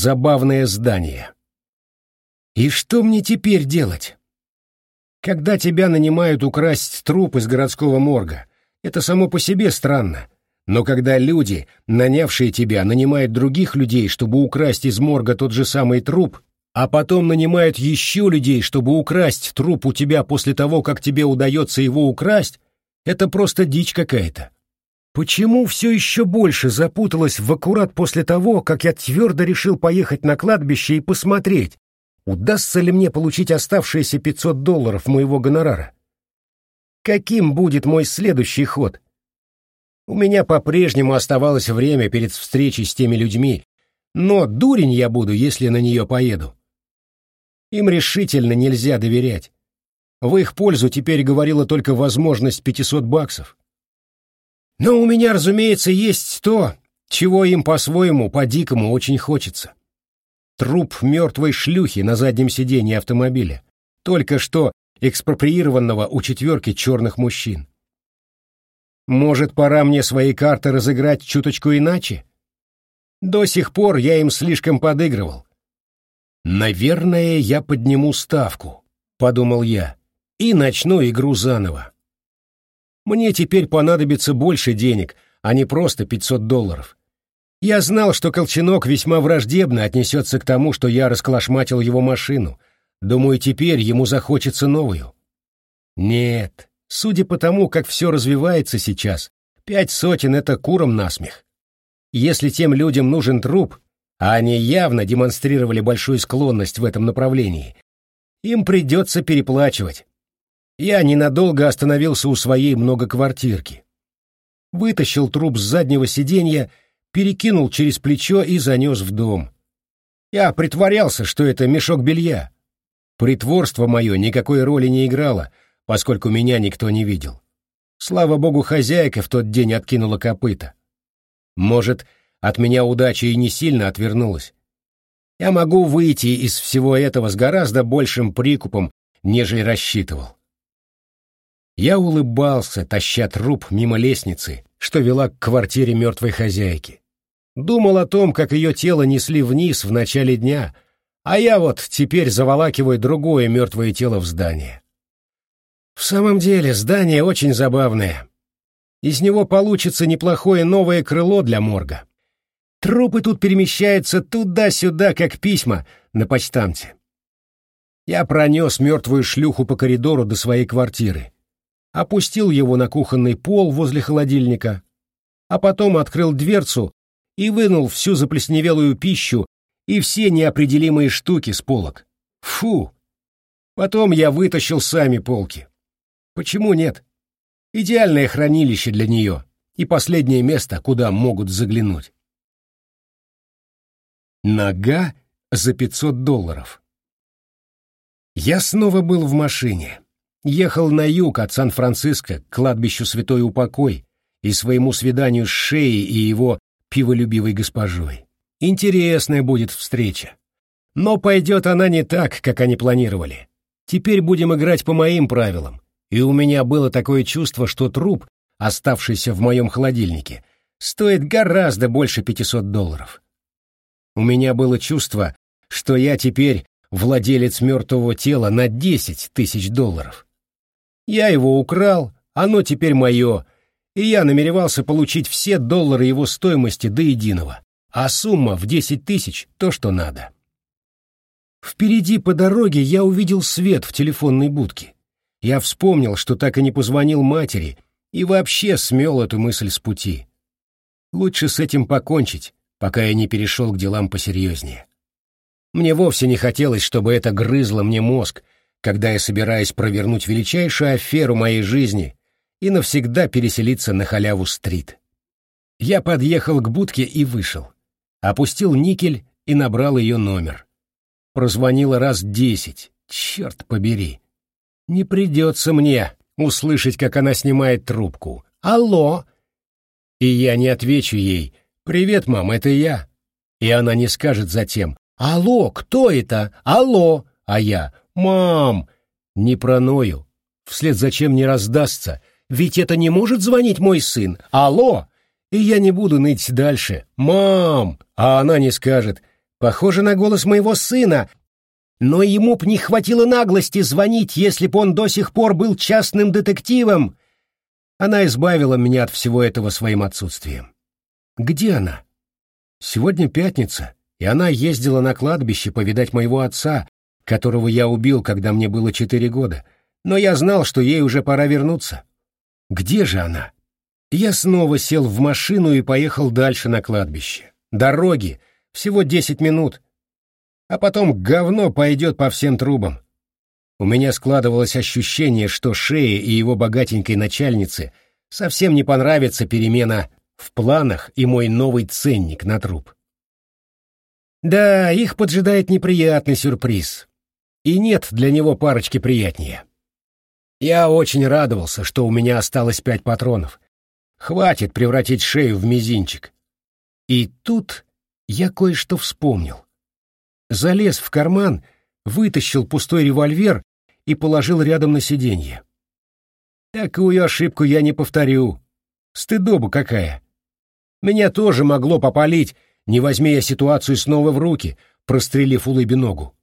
забавное здание. И что мне теперь делать? Когда тебя нанимают украсть труп из городского морга, это само по себе странно. Но когда люди, нанявшие тебя, нанимают других людей, чтобы украсть из морга тот же самый труп, а потом нанимают еще людей, чтобы украсть труп у тебя после того, как тебе удается его украсть, это просто дичь какая-то. Почему все еще больше запуталось в аккурат после того, как я твердо решил поехать на кладбище и посмотреть, удастся ли мне получить оставшиеся 500 долларов моего гонорара? Каким будет мой следующий ход? У меня по-прежнему оставалось время перед встречей с теми людьми, но дурень я буду, если на нее поеду. Им решительно нельзя доверять. В их пользу теперь говорила только возможность 500 баксов. Но у меня, разумеется, есть то, чего им по-своему, по-дикому очень хочется. Труп мертвой шлюхи на заднем сиденье автомобиля, только что экспроприированного у четверки черных мужчин. Может, пора мне свои карты разыграть чуточку иначе? До сих пор я им слишком подыгрывал. «Наверное, я подниму ставку», — подумал я, — «и начну игру заново. Мне теперь понадобится больше денег, а не просто 500 долларов. Я знал, что Колченок весьма враждебно отнесется к тому, что я расколошматил его машину. Думаю, теперь ему захочется новую. Нет, судя по тому, как все развивается сейчас, пять сотен — это куром насмех. Если тем людям нужен труп, а они явно демонстрировали большую склонность в этом направлении, им придется переплачивать. Я ненадолго остановился у своей многоквартирки. Вытащил труп с заднего сиденья, перекинул через плечо и занес в дом. Я притворялся, что это мешок белья. Притворство мое никакой роли не играло, поскольку меня никто не видел. Слава богу, хозяйка в тот день откинула копыта. Может, от меня удача и не сильно отвернулась. Я могу выйти из всего этого с гораздо большим прикупом, нежели рассчитывал. Я улыбался, таща труп мимо лестницы, что вела к квартире мертвой хозяйки. Думал о том, как ее тело несли вниз в начале дня, а я вот теперь заволакиваю другое мертвое тело в здание. В самом деле, здание очень забавное. Из него получится неплохое новое крыло для морга. Трупы тут перемещаются туда-сюда, как письма на почтамте. Я пронес мертвую шлюху по коридору до своей квартиры опустил его на кухонный пол возле холодильника, а потом открыл дверцу и вынул всю заплесневелую пищу и все неопределимые штуки с полок. Фу! Потом я вытащил сами полки. Почему нет? Идеальное хранилище для нее и последнее место, куда могут заглянуть. Нога за 500 долларов. Я снова был в машине ехал на юг от Сан-Франциско к кладбищу Святой Упокой и своему свиданию с Шеей и его пиволюбивой госпожой. Интересная будет встреча. Но пойдет она не так, как они планировали. Теперь будем играть по моим правилам. И у меня было такое чувство, что труп, оставшийся в моем холодильнике, стоит гораздо больше 500 долларов. У меня было чувство, что я теперь владелец мертвого тела на 10 тысяч долларов. Я его украл, оно теперь мое, и я намеревался получить все доллары его стоимости до единого, а сумма в десять тысяч — то, что надо. Впереди по дороге я увидел свет в телефонной будке. Я вспомнил, что так и не позвонил матери, и вообще смел эту мысль с пути. Лучше с этим покончить, пока я не перешел к делам посерьезнее. Мне вовсе не хотелось, чтобы это грызло мне мозг, когда я собираюсь провернуть величайшую аферу моей жизни и навсегда переселиться на халяву-стрит. Я подъехал к будке и вышел. Опустил никель и набрал ее номер. Прозвонила раз десять. Черт побери. Не придется мне услышать, как она снимает трубку. «Алло!» И я не отвечу ей «Привет, мам, это я». И она не скажет затем «Алло, кто это? Алло!» А я «Мам!» Не проною. Вслед зачем не раздастся? Ведь это не может звонить мой сын. Алло! И я не буду ныть дальше. «Мам!» А она не скажет. Похоже на голос моего сына, но ему б не хватило наглости звонить, если б он до сих пор был частным детективом. Она избавила меня от всего этого своим отсутствием. Где она? Сегодня пятница, и она ездила на кладбище повидать моего отца, которого я убил, когда мне было четыре года, но я знал, что ей уже пора вернуться. Где же она? Я снова сел в машину и поехал дальше на кладбище. Дороги, всего десять минут, а потом говно пойдет по всем трубам. У меня складывалось ощущение, что Шее и его богатенькой начальнице совсем не понравится перемена в планах и мой новый ценник на труп. Да, их поджидает неприятный сюрприз. И нет для него парочки приятнее. Я очень радовался, что у меня осталось пять патронов. Хватит превратить шею в мизинчик. И тут я кое-что вспомнил залез в карман, вытащил пустой револьвер и положил рядом на сиденье. Такую ошибку я не повторю. Стыдоба какая. Меня тоже могло попалить, не возьми я ситуацию снова в руки, прострелив улыбе ногу.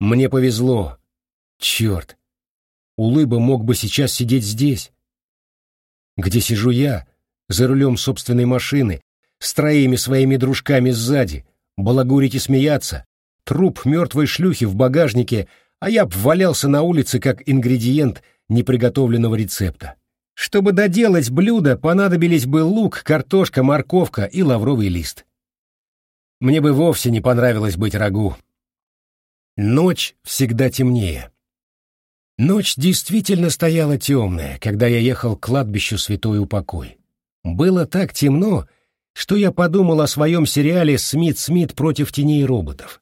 Мне повезло. Черт. Улыба мог бы сейчас сидеть здесь. Где сижу я, за рулем собственной машины, с троими своими дружками сзади, балагурить и смеяться, труп мертвой шлюхи в багажнике, а я валялся на улице как ингредиент неприготовленного рецепта. Чтобы доделать блюдо, понадобились бы лук, картошка, морковка и лавровый лист. Мне бы вовсе не понравилось быть рагу. Ночь всегда темнее. Ночь действительно стояла темная, когда я ехал к кладбищу Святой Упокой. Было так темно, что я подумал о своем сериале «Смит-Смит против теней роботов»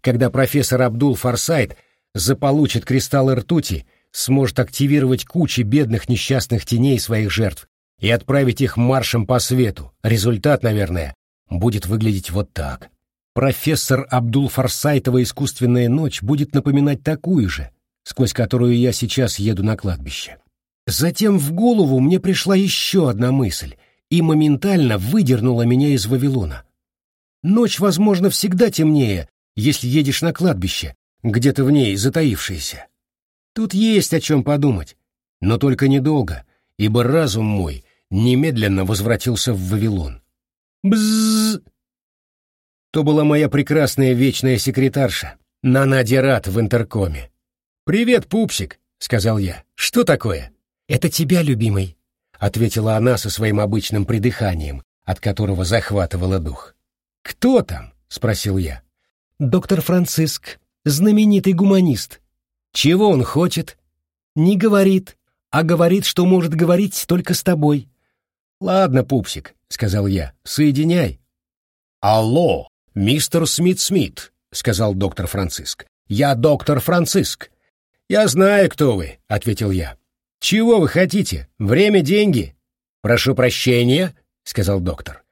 когда профессор Абдул Форсайт заполучит кристаллы ртути, сможет активировать кучи бедных несчастных теней своих жертв и отправить их маршем по свету. Результат, наверное, будет выглядеть вот так. Профессор Абдул Форсайтова искусственная ночь будет напоминать такую же, сквозь которую я сейчас еду на кладбище. Затем в голову мне пришла еще одна мысль и моментально выдернула меня из Вавилона. Ночь, возможно, всегда темнее, если едешь на кладбище, где-то в ней затаившееся. Тут есть о чем подумать, но только недолго, ибо разум мой немедленно возвратился в Вавилон. Бззз! То была моя прекрасная вечная секретарша, Нанадя Рад в интеркоме. «Привет, пупсик!» — сказал я. «Что такое?» «Это тебя, любимый», — ответила она со своим обычным придыханием, от которого захватывала дух. «Кто там?» — спросил я доктор Франциск, знаменитый гуманист. Чего он хочет? Не говорит, а говорит, что может говорить только с тобой. Ладно, пупсик, сказал я, соединяй. Алло, мистер Смит-Смит, сказал доктор Франциск. Я доктор Франциск. Я знаю, кто вы, ответил я. Чего вы хотите? Время — деньги. Прошу прощения, сказал доктор.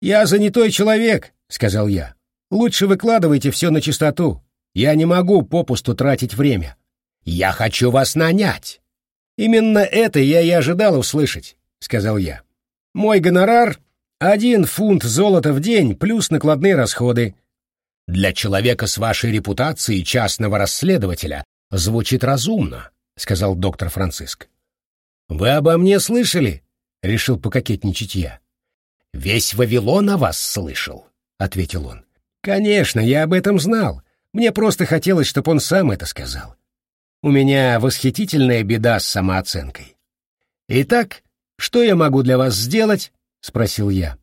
Я занятой человек, сказал я. Лучше выкладывайте все на чистоту. Я не могу попусту тратить время. Я хочу вас нанять. Именно это я и ожидал услышать, сказал я. Мой гонорар — один фунт золота в день плюс накладные расходы. Для человека с вашей репутацией частного расследователя звучит разумно, сказал доктор Франциск. Вы обо мне слышали? решил пококетничать я. Весь Вавилон о вас слышал, ответил он. Конечно, я об этом знал. Мне просто хотелось, чтобы он сам это сказал. У меня восхитительная беда с самооценкой. Итак, что я могу для вас сделать? Спросил я.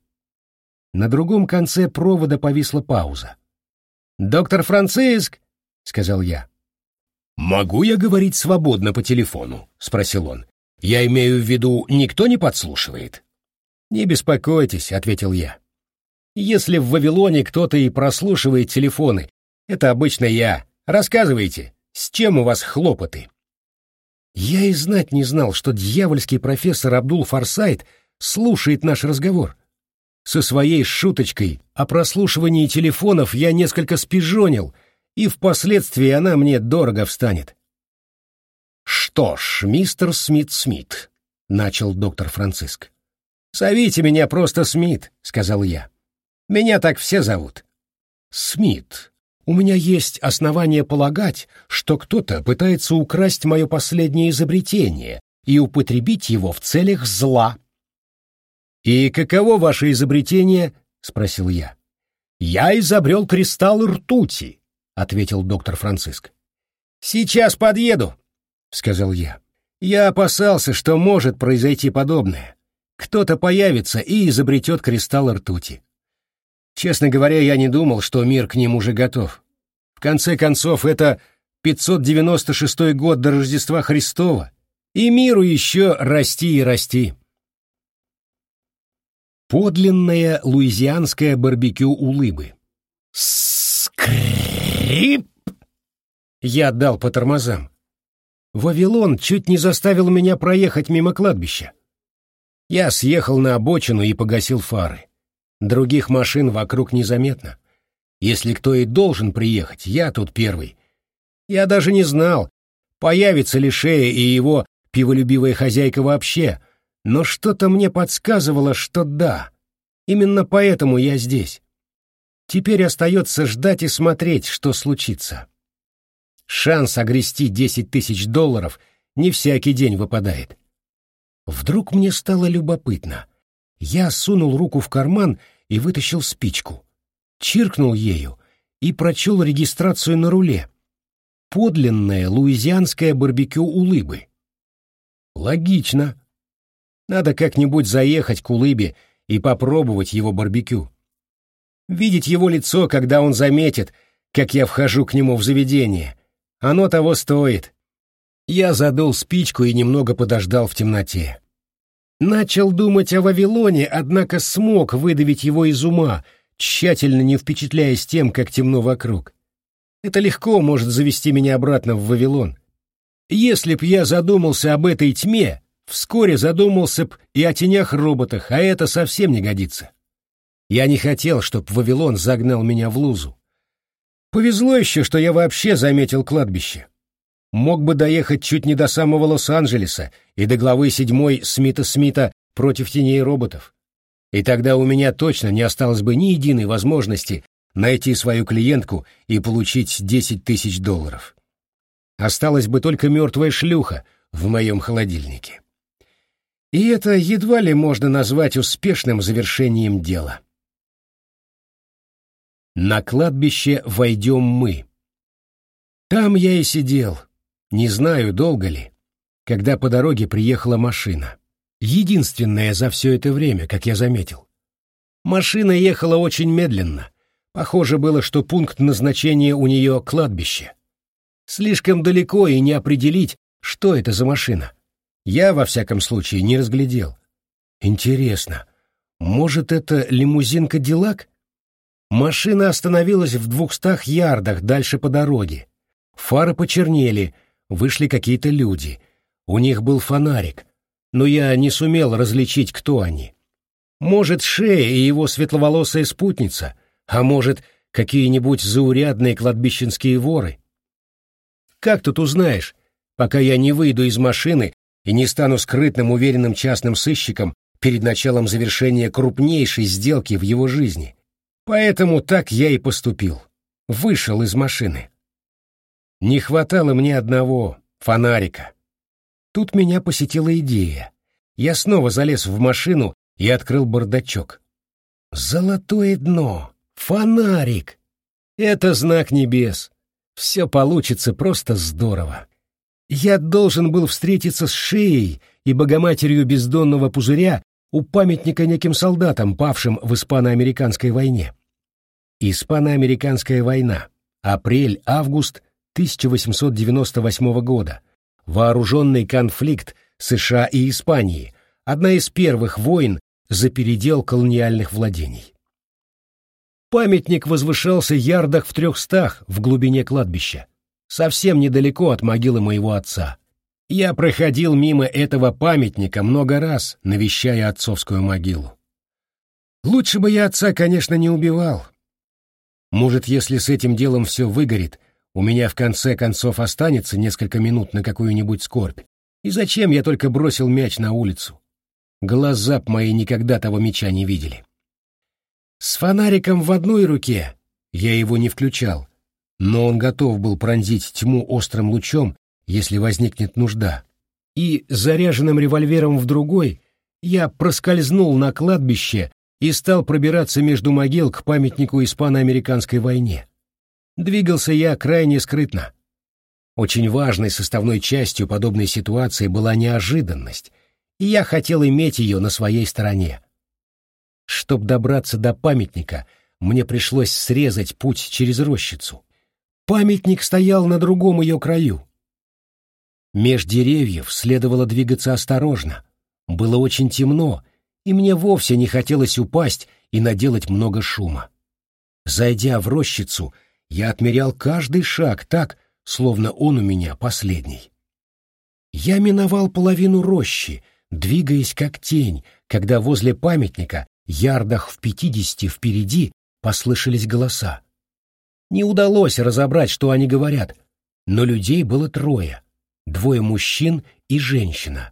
На другом конце провода повисла пауза. Доктор Франциск, сказал я. Могу я говорить свободно по телефону? спросил он. Я имею в виду, никто не подслушивает. Не беспокойтесь, ответил я. Если в Вавилоне кто-то и прослушивает телефоны, это обычно я. Рассказывайте, с чем у вас хлопоты?» Я и знать не знал, что дьявольский профессор Абдул Фарсайт слушает наш разговор. Со своей шуточкой о прослушивании телефонов я несколько спижонил, и впоследствии она мне дорого встанет. «Что ж, мистер Смит-Смит», — начал доктор Франциск. «Зовите меня просто Смит», — сказал я. Меня так все зовут. Смит, у меня есть основания полагать, что кто-то пытается украсть мое последнее изобретение и употребить его в целях зла. «И каково ваше изобретение?» — спросил я. «Я изобрел кристалл ртути», — ответил доктор Франциск. «Сейчас подъеду», — сказал я. Я опасался, что может произойти подобное. Кто-то появится и изобретет кристалл ртути. Честно говоря, я не думал, что мир к ним уже готов. В конце концов, это 596 год до Рождества Христова, и миру еще расти и расти. Подлинное луизианское барбекю улыбы. Скрип! Я дал по тормозам. Вавилон чуть не заставил меня проехать мимо кладбища. Я съехал на обочину и погасил фары. Других машин вокруг незаметно. Если кто и должен приехать, я тут первый. Я даже не знал, появится ли Шея и его пиволюбивая хозяйка вообще, но что-то мне подсказывало, что да. Именно поэтому я здесь. Теперь остается ждать и смотреть, что случится. Шанс огрести десять тысяч долларов не всякий день выпадает. Вдруг мне стало любопытно. Я сунул руку в карман и вытащил спичку. Чиркнул ею и прочел регистрацию на руле. Подлинное луизианское барбекю улыбы. Логично. Надо как-нибудь заехать к улыбе и попробовать его барбекю. Видеть его лицо, когда он заметит, как я вхожу к нему в заведение. Оно того стоит. Я задул спичку и немного подождал в темноте. Начал думать о Вавилоне, однако смог выдавить его из ума, тщательно не впечатляясь тем, как темно вокруг. Это легко может завести меня обратно в Вавилон. Если б я задумался об этой тьме, вскоре задумался б и о тенях-роботах, а это совсем не годится. Я не хотел, чтоб Вавилон загнал меня в лузу. Повезло еще, что я вообще заметил кладбище. Мог бы доехать чуть не до самого Лос-Анджелеса и до главы седьмой Смита Смита против теней роботов. И тогда у меня точно не осталось бы ни единой возможности найти свою клиентку и получить десять тысяч долларов осталась бы только мертвая шлюха в моем холодильнике. И это едва ли можно назвать успешным завершением дела. На кладбище войдем мы. Там я и сидел, не знаю, долго ли, когда по дороге приехала машина. Единственная за все это время, как я заметил. Машина ехала очень медленно. Похоже было, что пункт назначения у нее — кладбище. Слишком далеко и не определить, что это за машина. Я, во всяком случае, не разглядел. Интересно, может, это лимузин «Кадиллак»? Машина остановилась в двухстах ярдах дальше по дороге. Фары почернели, вышли какие-то люди. У них был фонарик, но я не сумел различить, кто они. Может, Шея и его светловолосая спутница, а может, какие-нибудь заурядные кладбищенские воры. Как тут узнаешь, пока я не выйду из машины и не стану скрытным уверенным частным сыщиком перед началом завершения крупнейшей сделки в его жизни? Поэтому так я и поступил. Вышел из машины. Не хватало мне одного — фонарика. Тут меня посетила идея. Я снова залез в машину и открыл бардачок. Золотое дно! Фонарик! Это знак небес. Все получится просто здорово. Я должен был встретиться с Шеей и Богоматерью бездонного пузыря у памятника неким солдатам, павшим в испано-американской войне. Испано-американская война. Апрель-август 1898 года. Вооруженный конфликт США и Испании. Одна из первых войн за передел колониальных владений. Памятник возвышался ярдах в трехстах в глубине кладбища, совсем недалеко от могилы моего отца. Я проходил мимо этого памятника много раз, навещая отцовскую могилу. Лучше бы я отца, конечно, не убивал. Может, если с этим делом все выгорит, у меня в конце концов останется несколько минут на какую-нибудь скорбь. И зачем я только бросил мяч на улицу? Глаза б мои никогда того мяча не видели. С фонариком в одной руке Я его не включал, но он готов был пронзить тьму острым лучом, если возникнет нужда. И заряженным револьвером в другой я проскользнул на кладбище и стал пробираться между могил к памятнику испано-американской войне. Двигался я крайне скрытно. Очень важной составной частью подобной ситуации была неожиданность, и я хотел иметь ее на своей стороне. Чтоб добраться до памятника, мне пришлось срезать путь через рощицу. Памятник стоял на другом ее краю. Меж деревьев следовало двигаться осторожно. Было очень темно, и мне вовсе не хотелось упасть и наделать много шума. Зайдя в рощицу, я отмерял каждый шаг так, словно он у меня последний. Я миновал половину рощи, двигаясь как тень, когда возле памятника, ярдах в пятидесяти впереди, послышались голоса. Не удалось разобрать, что они говорят, но людей было трое, двое мужчин и женщина.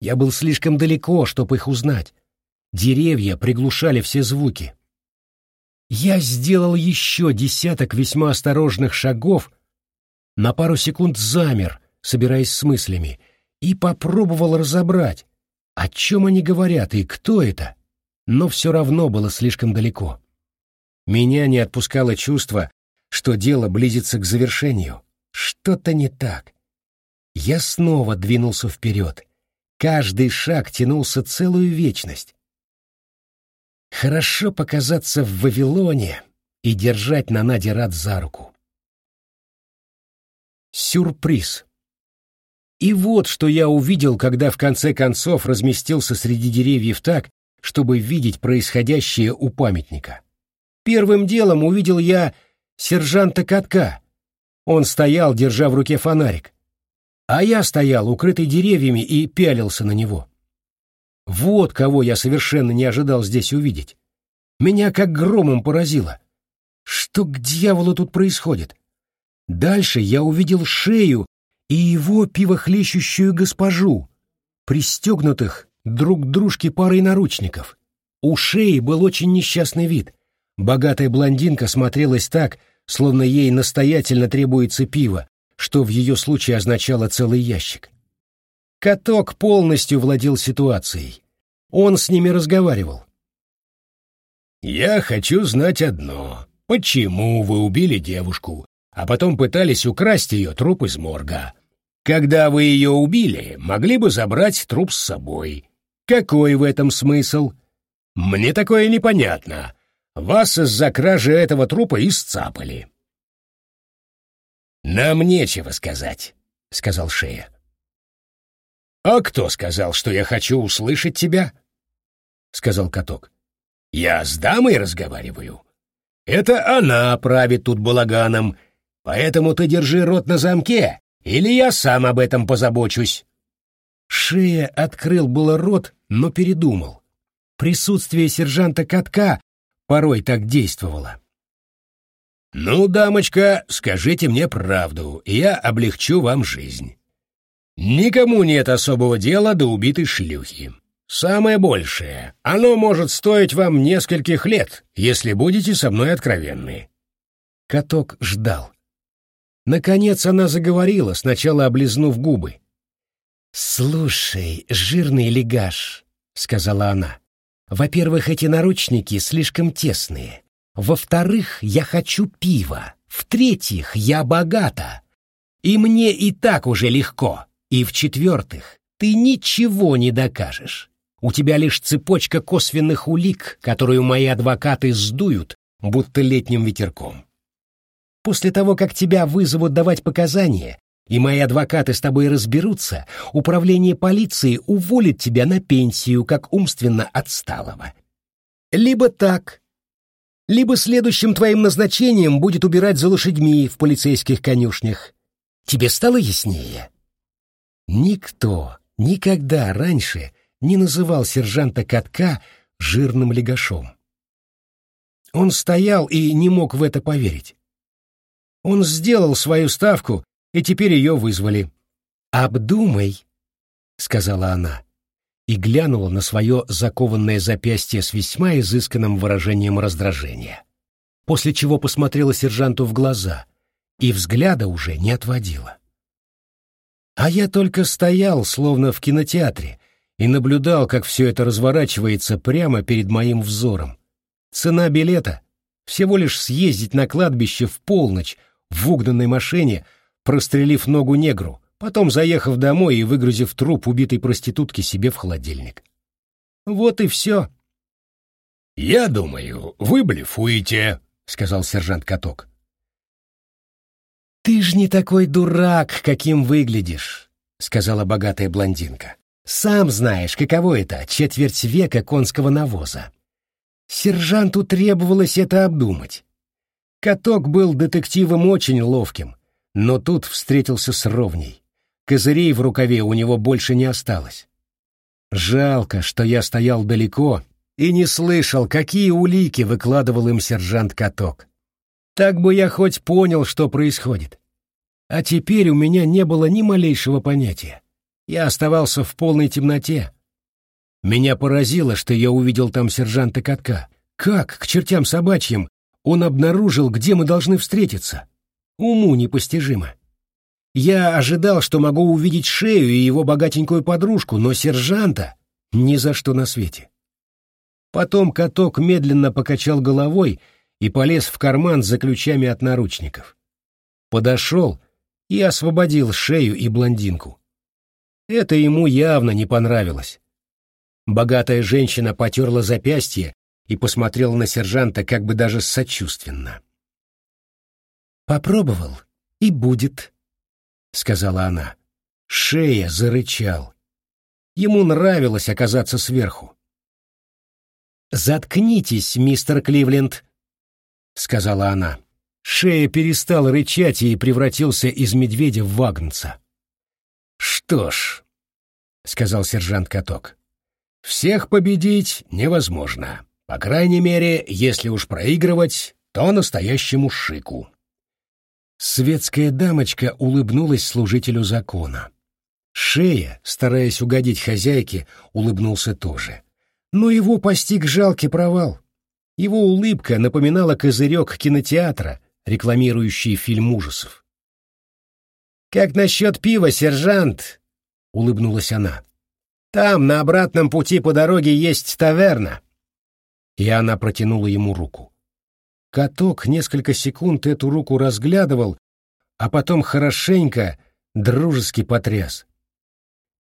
Я был слишком далеко, чтобы их узнать. Деревья приглушали все звуки. Я сделал еще десяток весьма осторожных шагов, на пару секунд замер, собираясь с мыслями, и попробовал разобрать, о чем они говорят и кто это, но все равно было слишком далеко. Меня не отпускало чувство, что дело близится к завершению. Что-то не так. Я снова двинулся вперед. Каждый шаг тянулся целую вечность. Хорошо показаться в Вавилоне и держать на Наде Рад за руку. Сюрприз. И вот что я увидел, когда в конце концов разместился среди деревьев так, чтобы видеть происходящее у памятника. Первым делом увидел я сержанта Катка. Он стоял, держа в руке фонарик. А я стоял, укрытый деревьями, и пялился на него. Вот кого я совершенно не ожидал здесь увидеть. Меня как громом поразило. Что к дьяволу тут происходит? Дальше я увидел шею и его пивохлещущую госпожу, пристегнутых друг к дружке парой наручников. У шеи был очень несчастный вид. Богатая блондинка смотрелась так, словно ей настоятельно требуется пиво, что в ее случае означало целый ящик. Каток полностью владел ситуацией. Он с ними разговаривал. «Я хочу знать одно. Почему вы убили девушку, а потом пытались украсть ее труп из морга? Когда вы ее убили, могли бы забрать труп с собой. Какой в этом смысл? Мне такое непонятно. Вас из-за кражи этого трупа исцапали». «Нам нечего сказать», — сказал Шея. «А кто сказал, что я хочу услышать тебя?» — сказал каток. «Я с дамой разговариваю. Это она правит тут балаганом, поэтому ты держи рот на замке, или я сам об этом позабочусь». Шея открыл было рот, но передумал. Присутствие сержанта Катка порой так действовало. «Ну, дамочка, скажите мне правду, и я облегчу вам жизнь. Никому нет особого дела до убитой шлюхи. Самое большее, оно может стоить вам нескольких лет, если будете со мной откровенны. Каток ждал. Наконец она заговорила, сначала облизнув губы. «Слушай, жирный легаш», — сказала она, — «во-первых, эти наручники слишком тесные. Во-вторых, я хочу пива. В-третьих, я богата. И мне и так уже легко. И в-четвертых, ты ничего не докажешь. У тебя лишь цепочка косвенных улик, которую мои адвокаты сдуют, будто летним ветерком. После того, как тебя вызовут давать показания, и мои адвокаты с тобой разберутся, управление полиции уволит тебя на пенсию как умственно отсталого. Либо так, либо следующим твоим назначением будет убирать за лошадьми в полицейских конюшнях. Тебе стало яснее? Никто никогда раньше не называл сержанта Катка жирным легашом. Он стоял и не мог в это поверить. Он сделал свою ставку, и теперь ее вызвали. «Обдумай», — сказала она, и глянула на свое закованное запястье с весьма изысканным выражением раздражения. после чего посмотрела сержанту в глаза и взгляда уже не отводила. А я только стоял, словно в кинотеатре, и наблюдал, как все это разворачивается прямо перед моим взором. Цена билета — всего лишь съездить на кладбище в полночь в угнанной машине, прострелив ногу негру, потом заехав домой и выгрузив труп убитой проститутки себе в холодильник. Вот и все. «Я думаю, вы блефуете», — сказал сержант Каток. «Ты ж не такой дурак, каким выглядишь», — сказала богатая блондинка. «Сам знаешь, каково это — четверть века конского навоза. Сержанту требовалось это обдумать. Каток был детективом очень ловким, но тут встретился с ровней. Козырей в рукаве у него больше не осталось. Жалко, что я стоял далеко и не слышал, какие улики выкладывал им сержант Каток. Так бы я хоть понял, что происходит. А теперь у меня не было ни малейшего понятия. Я оставался в полной темноте. Меня поразило, что я увидел там сержанта Катка. Как, к чертям собачьим, он обнаружил, где мы должны встретиться? Уму непостижимо. Я ожидал, что могу увидеть шею и его богатенькую подружку, но сержанта ни за что на свете. Потом каток медленно покачал головой и полез в карман за ключами от наручников. Подошел и освободил шею и блондинку. Это ему явно не понравилось. Богатая женщина потерла запястье и посмотрела на сержанта как бы даже сочувственно. «Попробовал, и будет», — сказала она. Шея зарычал. Ему нравилось оказаться сверху. «Заткнитесь, мистер Кливленд», — сказала она. Шея перестал рычать и превратился из медведя в вагнца. «Что ж», — сказал сержант Каток, — «всех победить невозможно. По крайней мере, если уж проигрывать, то настоящему шику». Светская дамочка улыбнулась служителю закона. Шея, стараясь угодить хозяйке, улыбнулся тоже. Но его постиг жалкий провал. Его улыбка напоминала козырек кинотеатра, рекламирующий фильм ужасов. «Как насчет пива, сержант?» — улыбнулась она. «Там, на обратном пути по дороге, есть таверна». И она протянула ему руку. Каток несколько секунд эту руку разглядывал, а потом хорошенько, дружески потряс.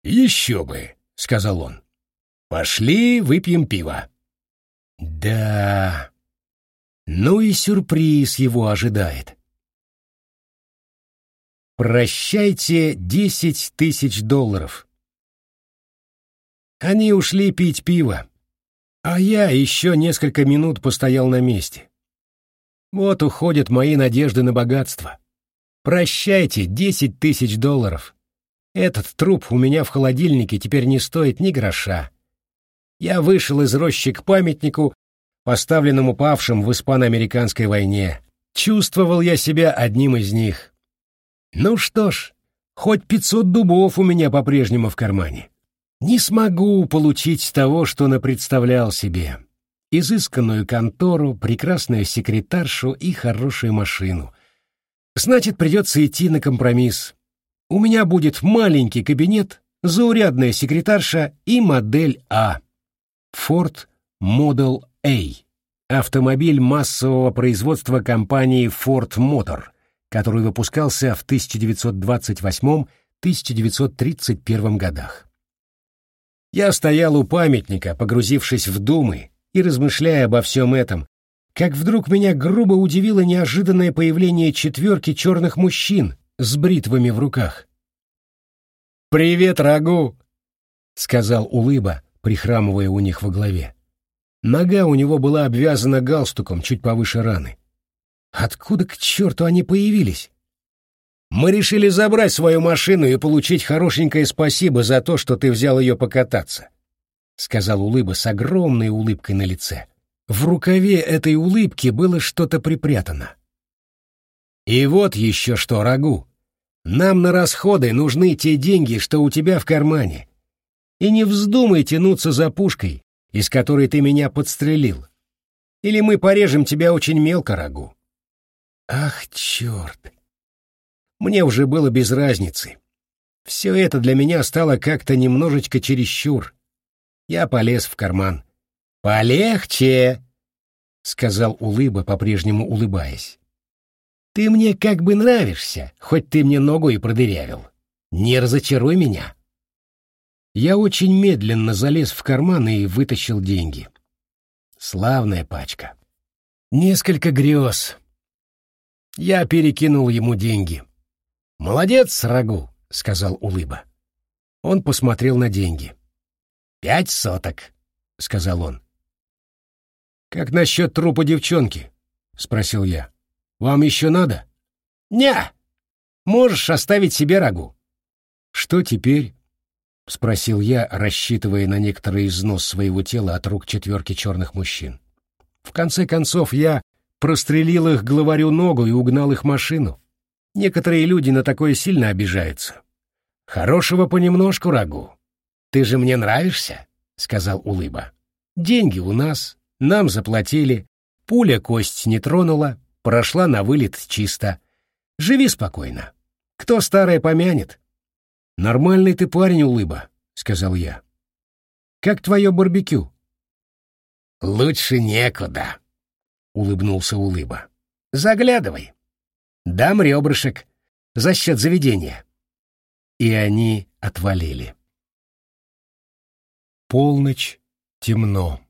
«Еще бы», — сказал он. «Пошли выпьем пиво». «Да, ну и сюрприз его ожидает». «Прощайте десять тысяч долларов». Они ушли пить пиво, а я еще несколько минут постоял на месте. Вот уходят мои надежды на богатство. Прощайте, десять тысяч долларов. Этот труп у меня в холодильнике теперь не стоит ни гроша. Я вышел из рощи к памятнику, поставленному павшим в испано-американской войне. Чувствовал я себя одним из них. Ну что ж, хоть пятьсот дубов у меня по-прежнему в кармане. Не смогу получить того, что напредставлял себе изысканную контору, прекрасную секретаршу и хорошую машину. Значит, придется идти на компромисс. У меня будет маленький кабинет, заурядная секретарша и модель А. Ford Model A. Автомобиль массового производства компании Ford Motor, который выпускался в 1928-1931 годах. Я стоял у памятника, погрузившись в думы, и размышляя обо всем этом, как вдруг меня грубо удивило неожиданное появление четверки черных мужчин с бритвами в руках. «Привет, Рагу!» — сказал Улыба, прихрамывая у них во главе. Нога у него была обвязана галстуком чуть повыше раны. Откуда к черту они появились? Мы решили забрать свою машину и получить хорошенькое спасибо за то, что ты взял ее покататься. — сказал Улыба с огромной улыбкой на лице. В рукаве этой улыбки было что-то припрятано. «И вот еще что, Рагу. Нам на расходы нужны те деньги, что у тебя в кармане. И не вздумай тянуться за пушкой, из которой ты меня подстрелил. Или мы порежем тебя очень мелко, Рагу. Ах, черт! Мне уже было без разницы. Все это для меня стало как-то немножечко чересчур. Я полез в карман. «Полегче!» — сказал Улыба, по-прежнему улыбаясь. «Ты мне как бы нравишься, хоть ты мне ногу и продырявил. Не разочаруй меня!» Я очень медленно залез в карман и вытащил деньги. Славная пачка. Несколько грез. Я перекинул ему деньги. «Молодец, Рагу!» — сказал Улыба. Он посмотрел на деньги. «Пять соток», — сказал он. «Как насчет трупа девчонки?» — спросил я. «Вам еще надо?» «Не! Можешь оставить себе рагу». «Что теперь?» — спросил я, рассчитывая на некоторый износ своего тела от рук четверки черных мужчин. В конце концов, я прострелил их главарю ногу и угнал их машину. Некоторые люди на такое сильно обижаются. Хорошего понемножку, Рагу. Ты же мне нравишься, — сказал Улыба. Деньги у нас, нам заплатили, пуля кость не тронула, прошла на вылет чисто. Живи спокойно. Кто старое помянет? Нормальный ты парень, Улыба, — сказал я. Как твое барбекю? Лучше некуда, — улыбнулся Улыба. Заглядывай. Дам ребрышек за счет заведения. И они отвалили. Полночь, темно.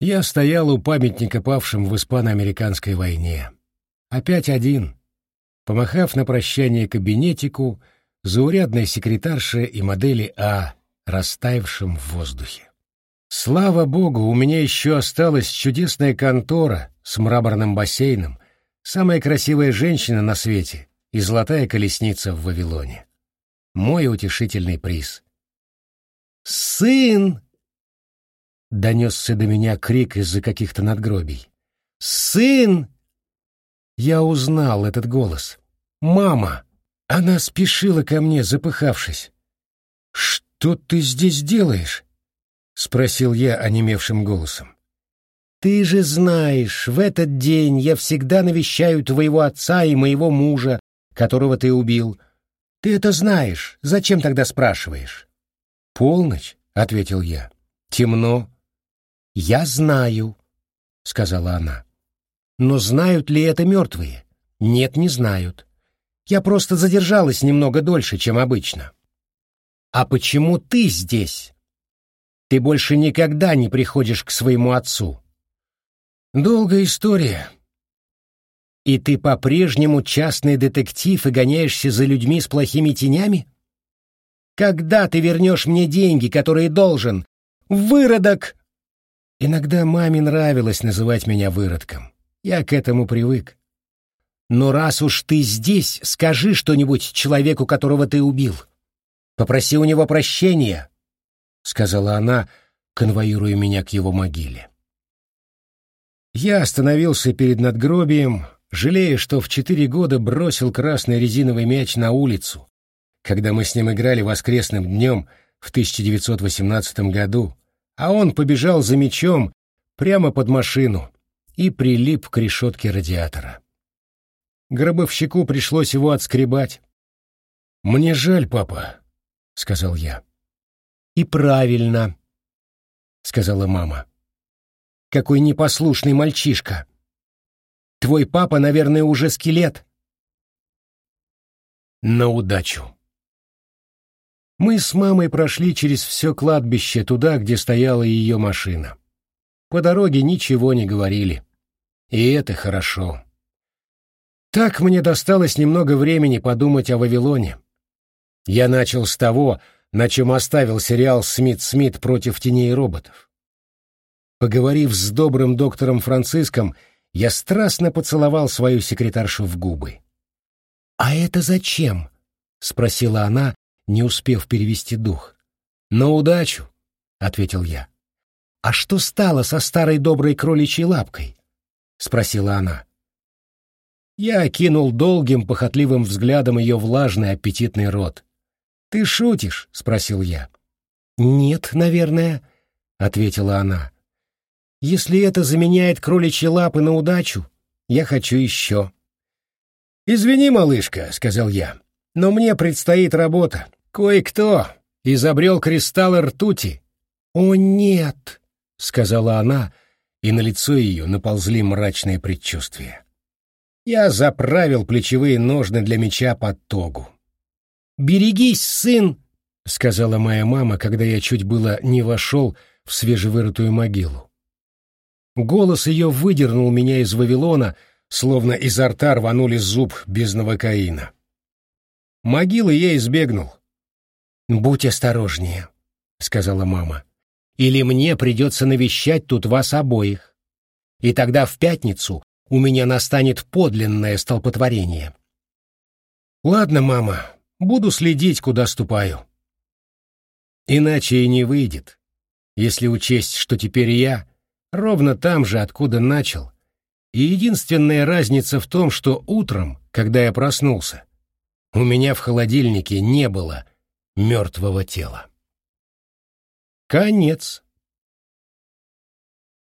Я стоял у памятника павшим в испано-американской войне. Опять один, помахав на прощание кабинетику, заурядной секретарше и модели А, растаявшим в воздухе. Слава богу, у меня еще осталась чудесная контора с мраморным бассейном, Самая красивая женщина на свете и золотая колесница в Вавилоне. Мой утешительный приз. «Сын!» — донесся до меня крик из-за каких-то надгробий. «Сын!» Я узнал этот голос. «Мама!» Она спешила ко мне, запыхавшись. «Что ты здесь делаешь?» — спросил я онемевшим голосом. Ты же знаешь, в этот день я всегда навещаю твоего отца и моего мужа, которого ты убил. Ты это знаешь, зачем тогда спрашиваешь? Полночь, — ответил я. Темно. Я знаю, — сказала она. Но знают ли это мертвые? Нет, не знают. Я просто задержалась немного дольше, чем обычно. А почему ты здесь? Ты больше никогда не приходишь к своему отцу. Долгая история. И ты по-прежнему частный детектив и гоняешься за людьми с плохими тенями? Когда ты вернешь мне деньги, которые должен? Выродок! Иногда маме нравилось называть меня выродком. Я к этому привык. Но раз уж ты здесь, скажи что-нибудь человеку, которого ты убил. Попроси у него прощения, — сказала она, конвоируя меня к его могиле. Я остановился перед надгробием, жалея, что в четыре года бросил красный резиновый мяч на улицу, когда мы с ним играли воскресным днем в 1918 году, а он побежал за мячом прямо под машину и прилип к решетке радиатора. Гробовщику пришлось его отскребать. «Мне жаль, папа», — сказал я. «И правильно», — сказала мама. Какой непослушный мальчишка. Твой папа, наверное, уже скелет. На удачу. Мы с мамой прошли через все кладбище туда, где стояла ее машина. По дороге ничего не говорили. И это хорошо. Так мне досталось немного времени подумать о Вавилоне. Я начал с того, на чем оставил сериал «Смит-Смит против теней роботов». Поговорив с добрым доктором Франциском, я страстно поцеловал свою секретаршу в губы. «А это зачем?» — спросила она, не успев перевести дух. «На удачу», — ответил я. «А что стало со старой доброй кроличьей лапкой?» — спросила она. Я окинул долгим, похотливым взглядом ее влажный, аппетитный рот. «Ты шутишь?» — спросил я. «Нет, наверное», — ответила она. Если это заменяет кроличьи лапы на удачу, я хочу еще. «Извини, малышка», — сказал я, — «но мне предстоит работа. Кое-кто изобрел кристаллы ртути». «О, нет», — сказала она, и на лицо ее наползли мрачные предчувствия. Я заправил плечевые ножны для меча под тогу. «Берегись, сын!» — сказала моя мама, когда я чуть было не вошел в свежевырытую могилу. Голос ее выдернул меня из Вавилона, словно изо рта рванули зуб без новокаина. Могилы я избегнул. «Будь осторожнее», — сказала мама, — «или мне придется навещать тут вас обоих. И тогда в пятницу у меня настанет подлинное столпотворение». «Ладно, мама, буду следить, куда ступаю». Иначе и не выйдет, если учесть, что теперь я ровно там же, откуда начал, и единственная разница в том, что утром, когда я проснулся, у меня в холодильнике не было мертвого тела. Конец.